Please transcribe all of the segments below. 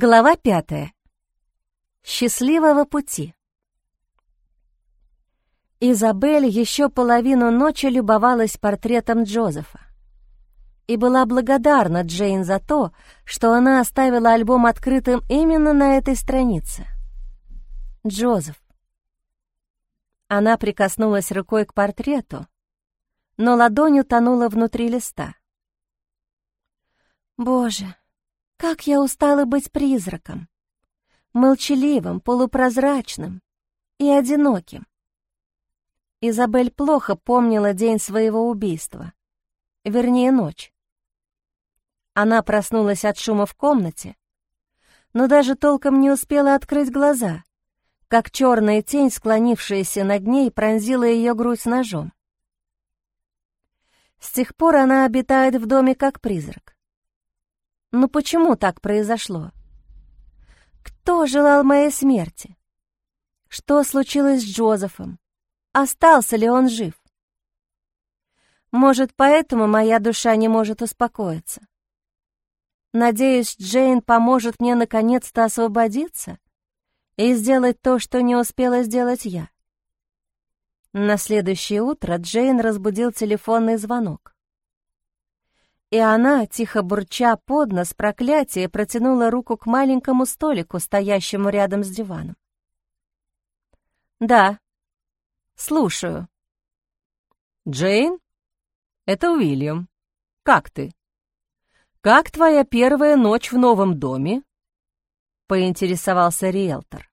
Глава пятая. Счастливого пути. Изабель еще половину ночи любовалась портретом Джозефа и была благодарна Джейн за то, что она оставила альбом открытым именно на этой странице. Джозеф. Она прикоснулась рукой к портрету, но ладонь утонула внутри листа. «Боже, как я устала быть призраком, молчаливым, полупрозрачным и одиноким!» Изабель плохо помнила день своего убийства, вернее, ночь. Она проснулась от шума в комнате, но даже толком не успела открыть глаза, как черная тень, склонившаяся над ней, пронзила ее грудь ножом. С тех пор она обитает в доме как призрак. Но почему так произошло? Кто желал моей смерти? Что случилось с Джозефом? Остался ли он жив? Может, поэтому моя душа не может успокоиться? Надеюсь, Джейн поможет мне наконец-то освободиться и сделать то, что не успела сделать я. На следующее утро Джейн разбудил телефонный звонок. И она, тихо бурча под нос проклятие, протянула руку к маленькому столику, стоящему рядом с диваном. «Да, слушаю». «Джейн, это Уильям. Как ты?» «Как твоя первая ночь в новом доме?» — поинтересовался риэлтор.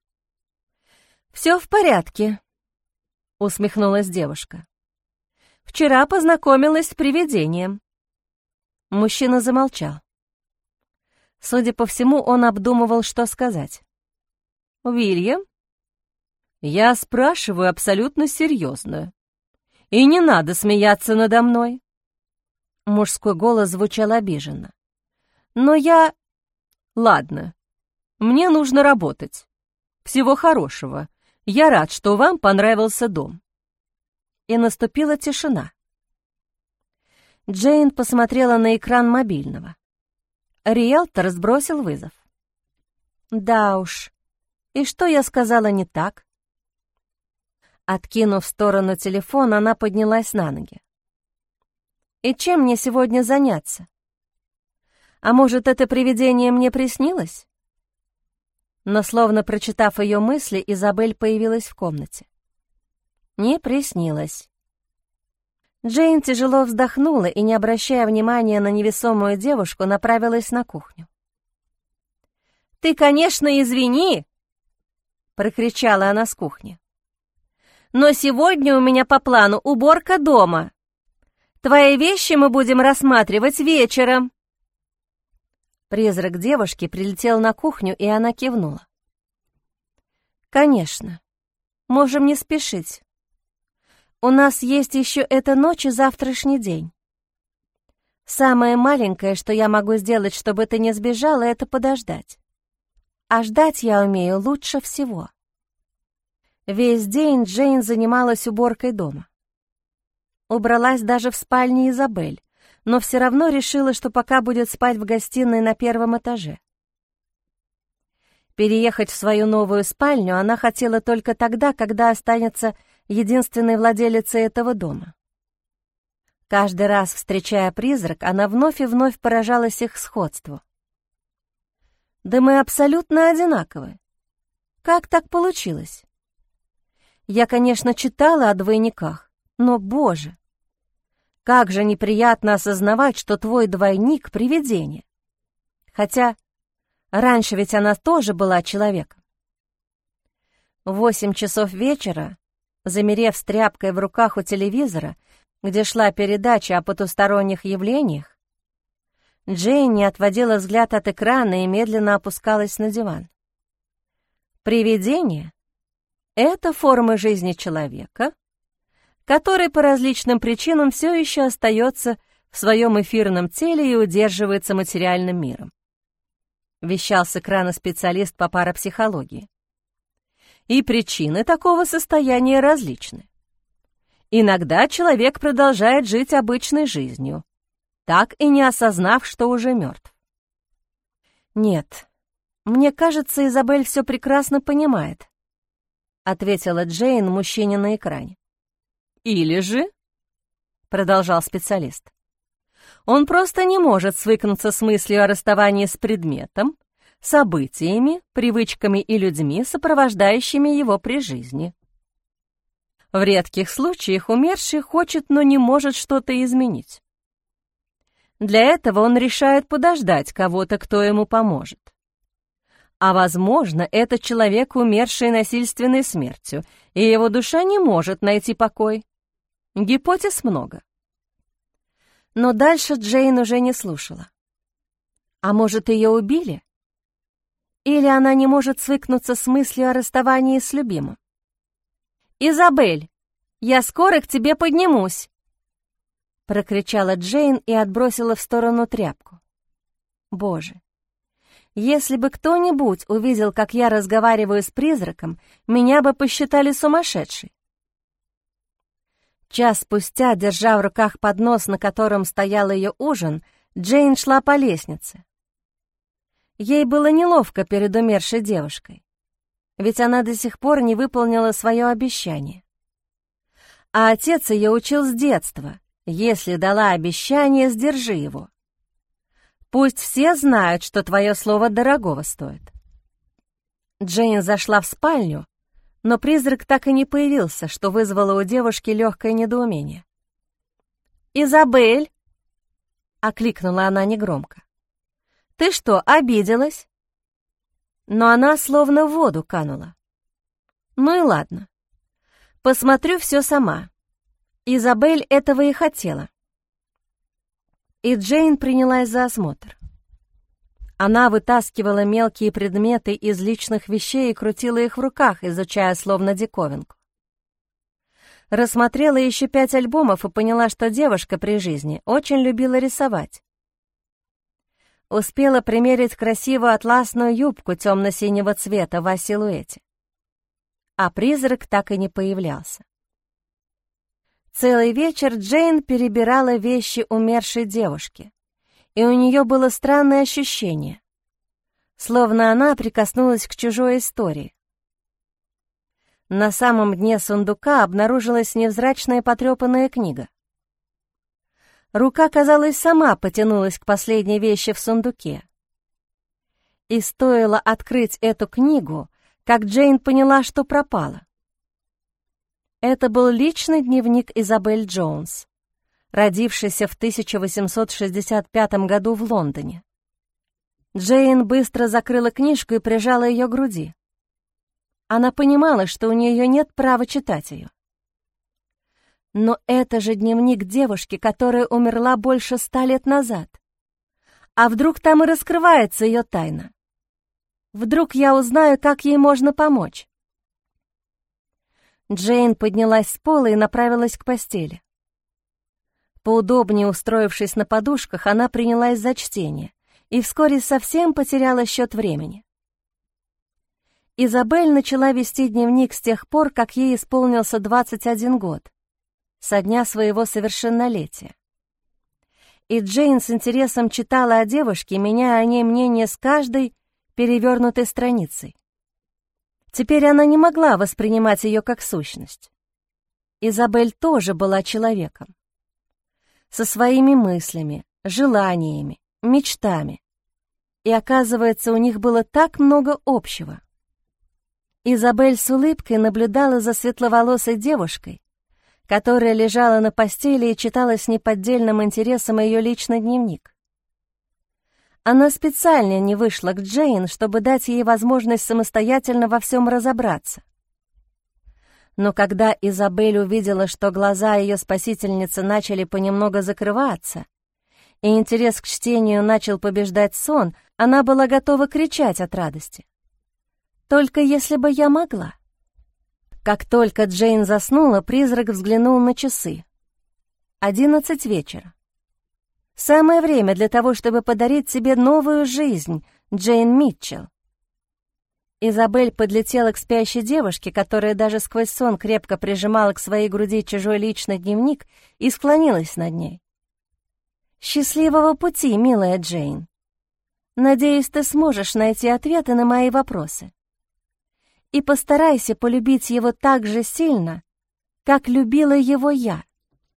«Все в порядке», — усмехнулась девушка. «Вчера познакомилась с привидением». Мужчина замолчал. Судя по всему, он обдумывал, что сказать. «Уильям?» «Я спрашиваю абсолютно серьезно. И не надо смеяться надо мной». Мужской голос звучал обиженно. Но я... Ладно, мне нужно работать. Всего хорошего. Я рад, что вам понравился дом. И наступила тишина. Джейн посмотрела на экран мобильного. Риэлтор сбросил вызов. «Да уж, и что я сказала не так?» Откинув в сторону телефон, она поднялась на ноги. «И чем мне сегодня заняться?» А может, это привидение мне приснилось? Но, словно прочитав ее мысли, Изабель появилась в комнате. Не приснилось. Джейн тяжело вздохнула и, не обращая внимания на невесомую девушку, направилась на кухню. «Ты, конечно, извини!» — прокричала она с кухни. «Но сегодня у меня по плану уборка дома. Твои вещи мы будем рассматривать вечером». Призрак девушки прилетел на кухню, и она кивнула. «Конечно. Можем не спешить. У нас есть еще эта ночь и завтрашний день. Самое маленькое, что я могу сделать, чтобы ты не сбежала, это подождать. А ждать я умею лучше всего». Весь день Джейн занималась уборкой дома. Убралась даже в спальне Изабель, но все равно решила, что пока будет спать в гостиной на первом этаже. Переехать в свою новую спальню она хотела только тогда, когда останется единственной владелицей этого дома. Каждый раз, встречая призрак, она вновь и вновь поражалась их сходству. «Да мы абсолютно одинаковы. Как так получилось?» Я, конечно, читала о двойниках, но, боже, как же неприятно осознавать, что твой двойник — привидение. Хотя раньше ведь она тоже была человеком. Восемь часов вечера, замерев с тряпкой в руках у телевизора, где шла передача о потусторонних явлениях, Джейн не отводила взгляд от экрана и медленно опускалась на диван. Привидение — это форма жизни человека — который по различным причинам все еще остается в своем эфирном теле и удерживается материальным миром. Вещал с экрана специалист по парапсихологии. И причины такого состояния различны. Иногда человек продолжает жить обычной жизнью, так и не осознав, что уже мертв. Нет, «Мне кажется, Изабель все прекрасно понимает», — ответила Джейн мужчине на экране. «Или же», — продолжал специалист, «он просто не может свыкнуться с мыслью о расставании с предметом, событиями, привычками и людьми, сопровождающими его при жизни. В редких случаях умерший хочет, но не может что-то изменить. Для этого он решает подождать кого-то, кто ему поможет. А возможно, этот человек, умерший насильственной смертью, и его душа не может найти покой. Гипотез много. Но дальше Джейн уже не слушала. А может, ее убили? Или она не может свыкнуться с мыслью о расставании с любимым? «Изабель, я скоро к тебе поднимусь!» Прокричала Джейн и отбросила в сторону тряпку. Боже, если бы кто-нибудь увидел, как я разговариваю с призраком, меня бы посчитали сумасшедшей. Час спустя, держа в руках поднос, на котором стоял ее ужин, Джейн шла по лестнице. Ей было неловко перед умершей девушкой, ведь она до сих пор не выполнила свое обещание. А отец ее учил с детства — если дала обещание, сдержи его. Пусть все знают, что твое слово дорогого стоит. Джейн зашла в спальню, но призрак так и не появился, что вызвало у девушки легкое недоумение. «Изабель!» — окликнула она негромко. «Ты что, обиделась?» Но она словно в воду канула. «Ну и ладно. Посмотрю все сама. Изабель этого и хотела. И Джейн принялась за осмотр. Она вытаскивала мелкие предметы из личных вещей и крутила их в руках, изучая словно диковинку. Рассмотрела еще пять альбомов и поняла, что девушка при жизни очень любила рисовать. Успела примерить красивую атласную юбку темно-синего цвета в силуэте. А призрак так и не появлялся. Целый вечер Джейн перебирала вещи умершей девушки, и у нее было странное ощущение, словно она прикоснулась к чужой истории. На самом дне сундука обнаружилась невзрачная потрепанная книга. Рука, казалось, сама потянулась к последней вещи в сундуке. И стоило открыть эту книгу, как Джейн поняла, что пропала. Это был личный дневник Изабель Джонс, родившийся в 1865 году в Лондоне. Джейн быстро закрыла книжку и прижала ее к груди. Она понимала, что у нее нет права читать ее. Но это же дневник девушки, которая умерла больше ста лет назад. А вдруг там и раскрывается ее тайна? Вдруг я узнаю, как ей можно помочь? Джейн поднялась с пола и направилась к постели. Поудобнее устроившись на подушках, она принялась за чтение и вскоре совсем потеряла счет времени. Изабель начала вести дневник с тех пор, как ей исполнился 21 год, со дня своего совершеннолетия. И Джейн с интересом читала о девушке, меняя о ней мнение с каждой перевернутой страницей. Теперь она не могла воспринимать ее как сущность. Изабель тоже была человеком. Со своими мыслями, желаниями, мечтами. И оказывается, у них было так много общего. Изабель с улыбкой наблюдала за светловолосой девушкой, которая лежала на постели и читала с неподдельным интересом ее личный дневник. Она специально не вышла к Джейн, чтобы дать ей возможность самостоятельно во всем разобраться. Но когда Изабель увидела, что глаза ее спасительницы начали понемногу закрываться, и интерес к чтению начал побеждать сон, она была готова кричать от радости. «Только если бы я могла». Как только Джейн заснула, призрак взглянул на часы. Одиннадцать вечера. Самое время для того, чтобы подарить себе новую жизнь, Джейн Митчелл. Изабель подлетела к спящей девушке, которая даже сквозь сон крепко прижимала к своей груди чужой личный дневник и склонилась над ней. «Счастливого пути, милая Джейн!» Надеюсь, ты сможешь найти ответы на мои вопросы. И постарайся полюбить его так же сильно, как любила его я.